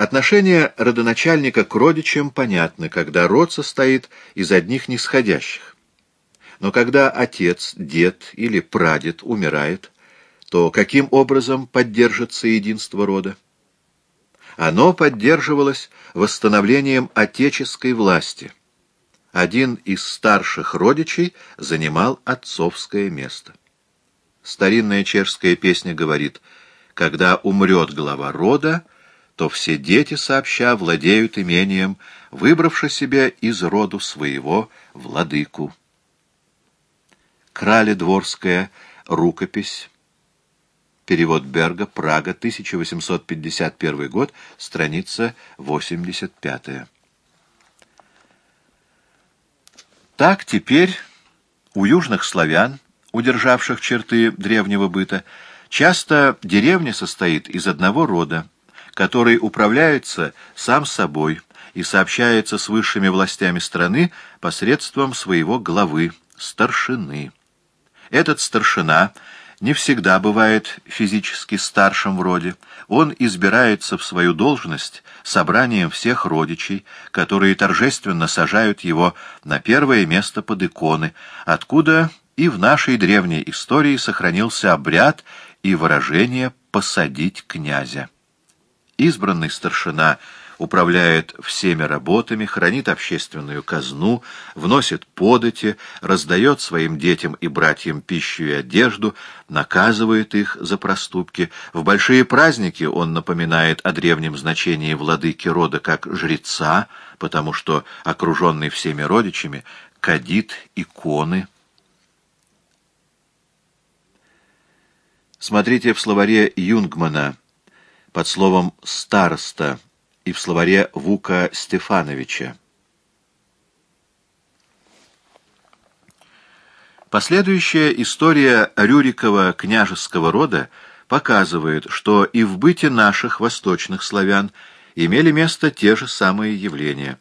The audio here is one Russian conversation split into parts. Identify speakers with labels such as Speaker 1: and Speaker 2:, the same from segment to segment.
Speaker 1: Отношение родоначальника к родичам понятно, когда род состоит из одних нисходящих. Но когда отец, дед или прадед умирает, то каким образом поддержится единство рода? Оно поддерживалось восстановлением отеческой власти. Один из старших родичей занимал отцовское место. Старинная чешская песня говорит, когда умрет глава рода, то все дети сообща владеют имением, выбравши себе из роду своего владыку. Крале Дворская, рукопись, перевод Берга, Прага, 1851 год, страница 85. Так теперь у южных славян, удержавших черты древнего быта, часто деревня состоит из одного рода, который управляется сам собой и сообщается с высшими властями страны посредством своего главы, старшины. Этот старшина не всегда бывает физически старшим в роде. Он избирается в свою должность собранием всех родичей, которые торжественно сажают его на первое место под иконы, откуда и в нашей древней истории сохранился обряд и выражение «посадить князя». Избранный старшина управляет всеми работами, хранит общественную казну, вносит подати, раздает своим детям и братьям пищу и одежду, наказывает их за проступки. В большие праздники он напоминает о древнем значении владыки рода как жреца, потому что, окруженный всеми родичами, кадит иконы. Смотрите в словаре Юнгмана под словом «староста» и в словаре Вука Стефановича. Последующая история Рюрикова княжеского рода показывает, что и в быте наших восточных славян имели место те же самые явления.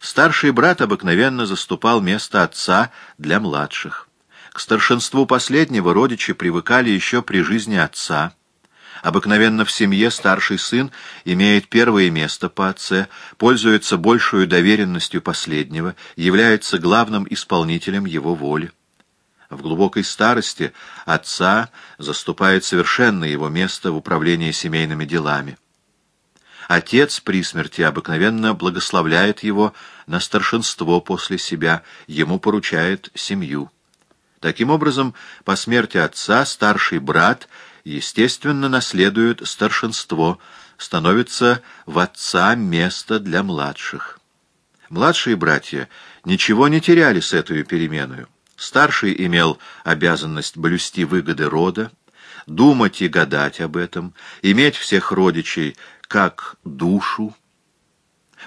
Speaker 1: Старший брат обыкновенно заступал место отца для младших. К старшинству последнего родичи привыкали еще при жизни отца – Обыкновенно в семье старший сын имеет первое место по отце, пользуется большую доверенностью последнего, является главным исполнителем его воли. В глубокой старости отца заступает совершенно его место в управлении семейными делами. Отец при смерти обыкновенно благословляет его на старшинство после себя, ему поручает семью. Таким образом, по смерти отца старший брат — естественно, наследует старшинство, становится в отца место для младших. Младшие братья ничего не теряли с этой переменой. Старший имел обязанность блюсти выгоды рода, думать и гадать об этом, иметь всех родичей как душу.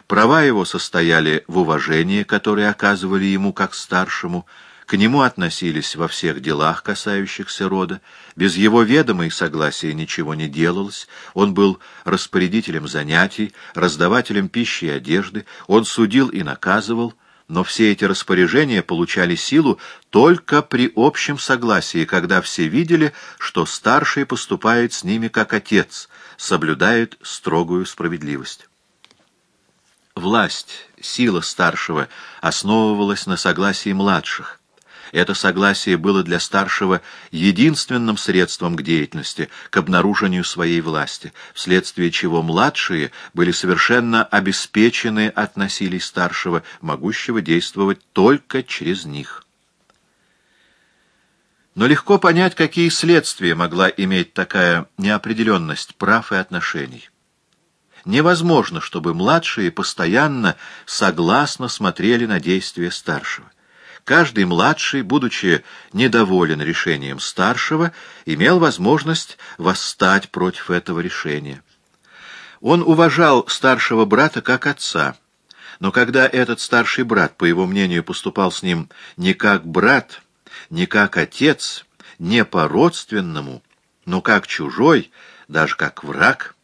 Speaker 1: Права его состояли в уважении, которое оказывали ему как старшему, к нему относились во всех делах, касающихся рода. Без его ведома и согласия ничего не делалось. Он был распорядителем занятий, раздавателем пищи и одежды. Он судил и наказывал. Но все эти распоряжения получали силу только при общем согласии, когда все видели, что старший поступает с ними как отец, соблюдает строгую справедливость. Власть, сила старшего основывалась на согласии младших. Это согласие было для старшего единственным средством к деятельности, к обнаружению своей власти, вследствие чего младшие были совершенно обеспечены от насилий старшего, могущего действовать только через них. Но легко понять, какие следствия могла иметь такая неопределенность прав и отношений. Невозможно, чтобы младшие постоянно согласно смотрели на действия старшего. Каждый младший, будучи недоволен решением старшего, имел возможность восстать против этого решения. Он уважал старшего брата как отца, но когда этот старший брат, по его мнению, поступал с ним не как брат, не как отец, не по-родственному, но как чужой, даже как враг,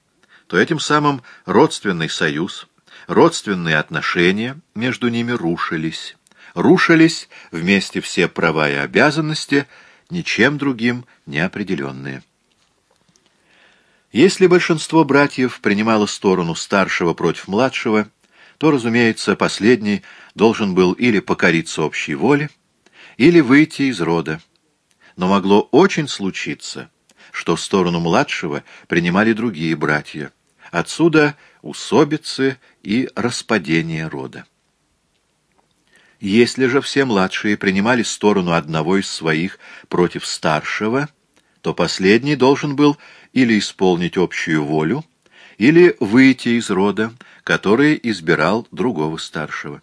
Speaker 1: то этим самым родственный союз, родственные отношения между ними рушились рушились вместе все права и обязанности, ничем другим не определенные. Если большинство братьев принимало сторону старшего против младшего, то, разумеется, последний должен был или покориться общей воле, или выйти из рода. Но могло очень случиться, что сторону младшего принимали другие братья. Отсюда усобицы и распадение рода. Если же все младшие принимали сторону одного из своих против старшего, то последний должен был или исполнить общую волю, или выйти из рода, который избирал другого старшего.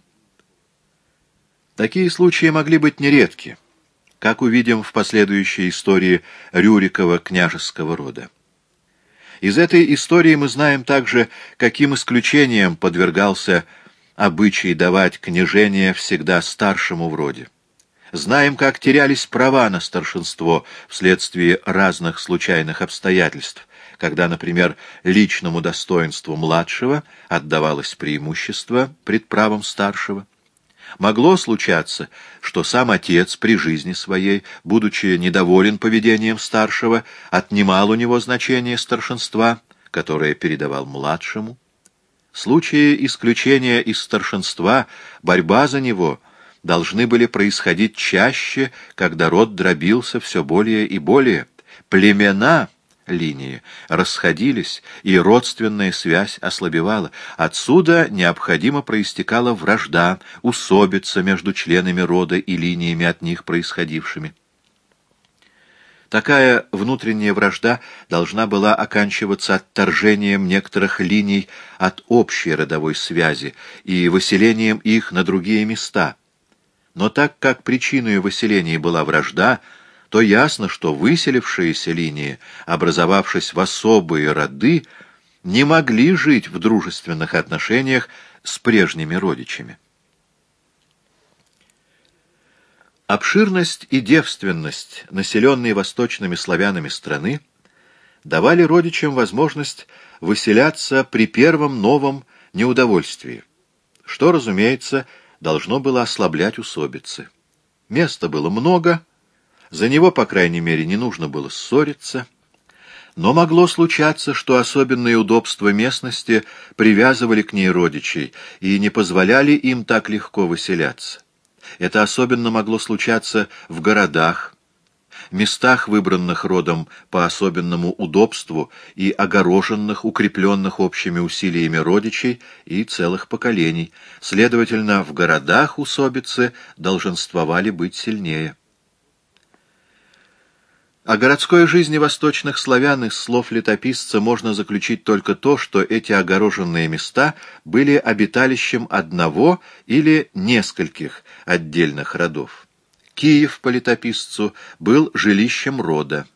Speaker 1: Такие случаи могли быть нередки, как увидим в последующей истории Рюрикова княжеского рода. Из этой истории мы знаем также, каким исключением подвергался обычай давать княжение всегда старшему в роде. Знаем, как терялись права на старшинство вследствие разных случайных обстоятельств, когда, например, личному достоинству младшего отдавалось преимущество пред правом старшего. Могло случаться, что сам отец при жизни своей, будучи недоволен поведением старшего, отнимал у него значение старшинства, которое передавал младшему. Случаи исключения из старшинства, борьба за него должны были происходить чаще, когда род дробился все более и более. Племена линии расходились, и родственная связь ослабевала. Отсюда необходимо проистекала вражда, усобица между членами рода и линиями от них происходившими. Такая внутренняя вражда должна была оканчиваться отторжением некоторых линий от общей родовой связи и выселением их на другие места. Но так как причиной выселения была вражда, то ясно, что выселившиеся линии, образовавшись в особые роды, не могли жить в дружественных отношениях с прежними родичами. Обширность и девственность, населенной восточными славянами страны, давали родичам возможность выселяться при первом новом неудовольствии, что, разумеется, должно было ослаблять усобицы. Места было много, за него, по крайней мере, не нужно было ссориться. Но могло случаться, что особенные удобства местности привязывали к ней родичей и не позволяли им так легко выселяться. Это особенно могло случаться в городах, местах, выбранных родом по особенному удобству и огороженных, укрепленных общими усилиями родичей и целых поколений. Следовательно, в городах усобицы долженствовали быть сильнее. О городской жизни восточных славян из слов летописца можно заключить только то, что эти огороженные места были обиталищем одного или нескольких отдельных родов. Киев по летописцу был жилищем рода.